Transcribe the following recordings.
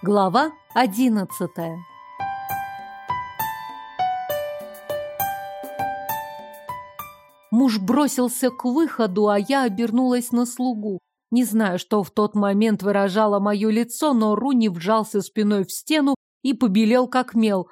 Глава одиннадцатая Муж бросился к выходу, а я обернулась на слугу. Не знаю, что в тот момент выражало мое лицо, но Руни вжался спиной в стену и побелел как мел.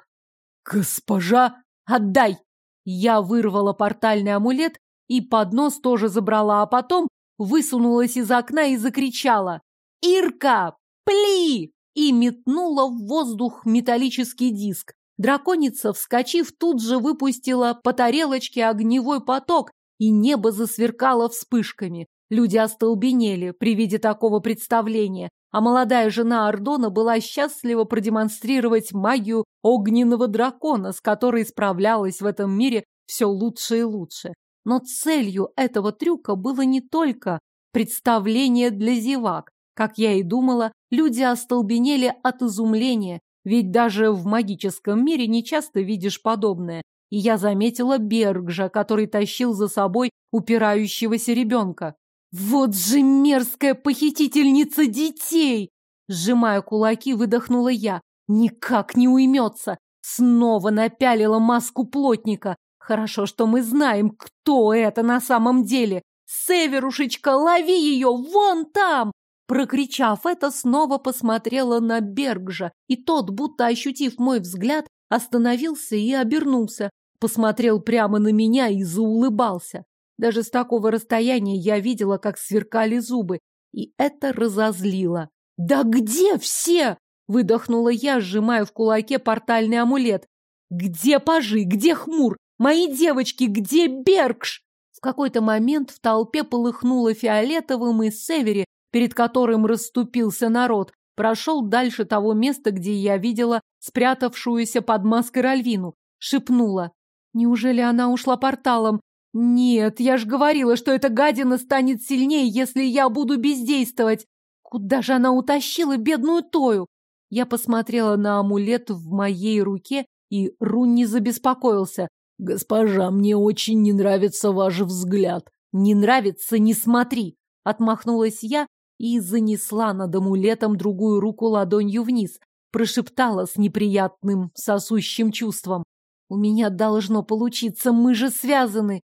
«Госпожа, отдай!» Я вырвала портальный амулет и поднос тоже забрала, а потом высунулась из окна и закричала «Ирка, пли!» И метнула в воздух металлический диск. Драконица, вскочив, тут же выпустила по тарелочке огневой поток, и небо засверкало вспышками. Люди остолбенели при виде такого представления, а молодая жена Ардона была счастлива продемонстрировать магию огненного дракона, с которой справлялась в этом мире все лучше и лучше. Но целью этого трюка было не только представление для зевак. Как я и думала, люди остолбенели от изумления, ведь даже в магическом мире не часто видишь подобное. И я заметила Бергжа, который тащил за собой упирающегося ребенка. «Вот же мерзкая похитительница детей!» Сжимая кулаки, выдохнула я. «Никак не уймется!» Снова напялила маску плотника. Хорошо, что мы знаем, кто это на самом деле. «Северушечка, лови ее! Вон там!» Прокричав это, снова посмотрела на Бергжа, и тот, будто ощутив мой взгляд, остановился и обернулся, посмотрел прямо на меня и заулыбался. Даже с такого расстояния я видела, как сверкали зубы, и это разозлило. «Да где все?» — выдохнула я, сжимая в кулаке портальный амулет. «Где пажи? Где хмур? Мои девочки, где Бергш?» В какой-то момент в толпе полыхнуло фиолетовым, и Севери, перед которым расступился народ, прошел дальше того места, где я видела спрятавшуюся под маской Ральвину. Шепнула. Неужели она ушла порталом? Нет, я ж говорила, что эта гадина станет сильнее, если я буду бездействовать. Куда же она утащила бедную Тою? Я посмотрела на амулет в моей руке, и Рунни забеспокоился. «Госпожа, мне очень не нравится ваш взгляд». «Не нравится, не смотри!» Отмахнулась я и занесла над амулетом другую руку ладонью вниз. Прошептала с неприятным, сосущим чувством. «У меня должно получиться, мы же связаны!»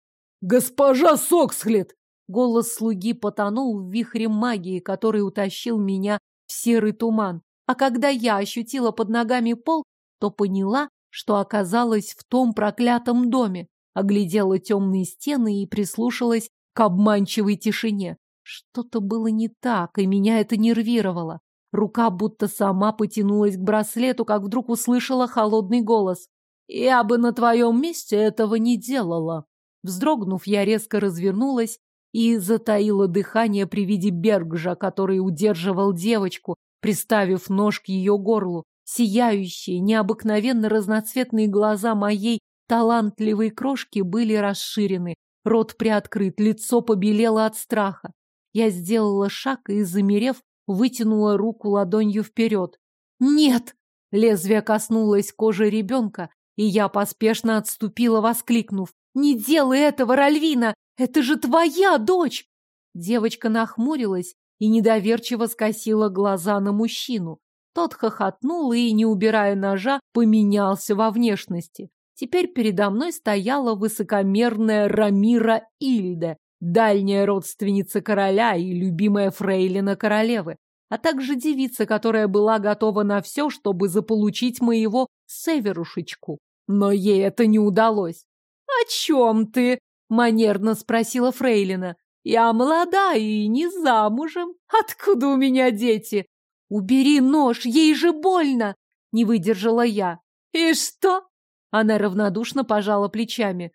«Госпожа Соксхлет!» Голос слуги потонул в вихре магии, который утащил меня в серый туман. А когда я ощутила под ногами пол, то поняла, что оказалась в том проклятом доме, оглядела темные стены и прислушалась к обманчивой тишине. Что-то было не так, и меня это нервировало. Рука будто сама потянулась к браслету, как вдруг услышала холодный голос. «Я бы на твоем месте этого не делала». Вздрогнув, я резко развернулась и затаила дыхание при виде Бергжа, который удерживал девочку, приставив нож к ее горлу. Сияющие, необыкновенно разноцветные глаза моей талантливой крошки были расширены, рот приоткрыт, лицо побелело от страха. Я сделала шаг и, замерев, вытянула руку ладонью вперед. «Нет!» Лезвие коснулось кожи ребенка, и я поспешно отступила, воскликнув. «Не делай этого, Ральвина! Это же твоя дочь!» Девочка нахмурилась и недоверчиво скосила глаза на мужчину. Тот хохотнул и, не убирая ножа, поменялся во внешности. Теперь передо мной стояла высокомерная Рамира Ильде, дальняя родственница короля и любимая фрейлина королевы, а также девица, которая была готова на все, чтобы заполучить моего северушечку. Но ей это не удалось. «О чем ты?» — манерно спросила фрейлина. «Я молода и не замужем. Откуда у меня дети? «Убери нож, ей же больно!» — не выдержала я. «И что?» — она равнодушно пожала плечами.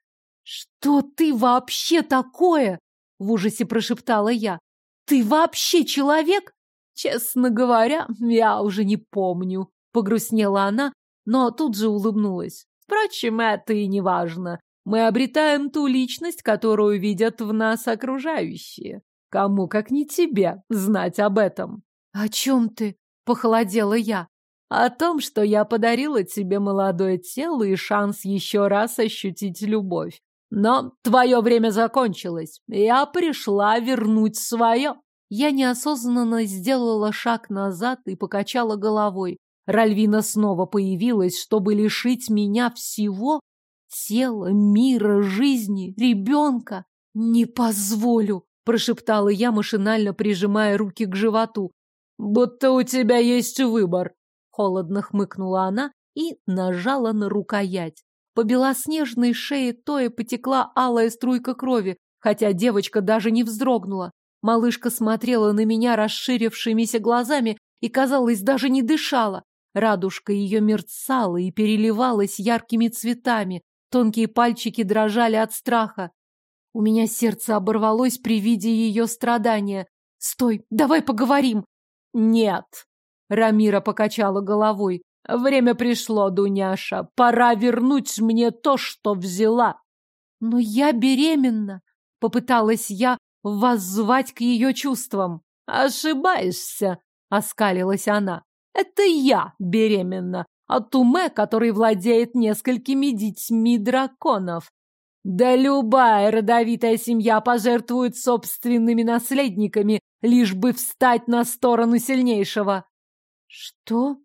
«Что ты вообще такое?» — в ужасе прошептала я. «Ты вообще человек?» «Честно говоря, я уже не помню», — погрустнела она, но тут же улыбнулась. «Впрочем, это и не важно. Мы обретаем ту личность, которую видят в нас окружающие. Кому, как не тебе, знать об этом?» «О чем ты?» — похолодела я. «О том, что я подарила тебе молодое тело и шанс еще раз ощутить любовь. Но твое время закончилось. Я пришла вернуть свое». Я неосознанно сделала шаг назад и покачала головой. Ральвина снова появилась, чтобы лишить меня всего тела, мира, жизни, ребенка. Не позволю, прошептала я, машинально прижимая руки к животу. Будто у тебя есть выбор. Холодно хмыкнула она и нажала на рукоять. По белоснежной шее Тоя потекла алая струйка крови, хотя девочка даже не вздрогнула. Малышка смотрела на меня расширившимися глазами и, казалось, даже не дышала. Радужка ее мерцала и переливалась яркими цветами. Тонкие пальчики дрожали от страха. У меня сердце оборвалось при виде ее страдания. «Стой, давай поговорим!» «Нет!» Рамира покачала головой. «Время пришло, Дуняша. Пора вернуть мне то, что взяла». «Но я беременна!» Попыталась я воззвать к ее чувствам. «Ошибаешься!» — оскалилась она. «Это я беременна от уме, который владеет несколькими детьми драконов. Да любая родовитая семья пожертвует собственными наследниками, лишь бы встать на сторону сильнейшего. Что?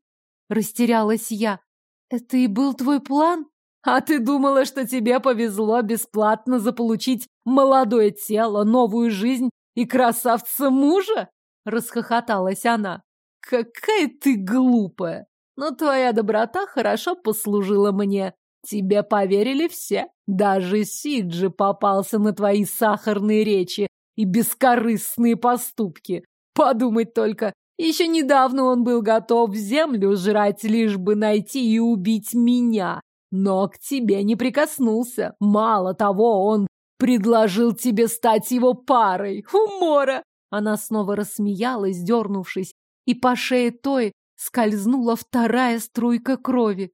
Растерялась я. Это и был твой план? А ты думала, что тебе повезло бесплатно заполучить молодое тело, новую жизнь и красавца мужа? Расхохоталась она. Какая ты глупая! Но твоя доброта хорошо послужила мне. Тебе поверили все. Даже Сиджи попался на твои сахарные речи и бескорыстные поступки. Подумать только, еще недавно он был готов землю жрать, лишь бы найти и убить меня. Но к тебе не прикоснулся. Мало того, он предложил тебе стать его парой. Умора! Она снова рассмеялась, дернувшись, и по шее той скользнула вторая струйка крови.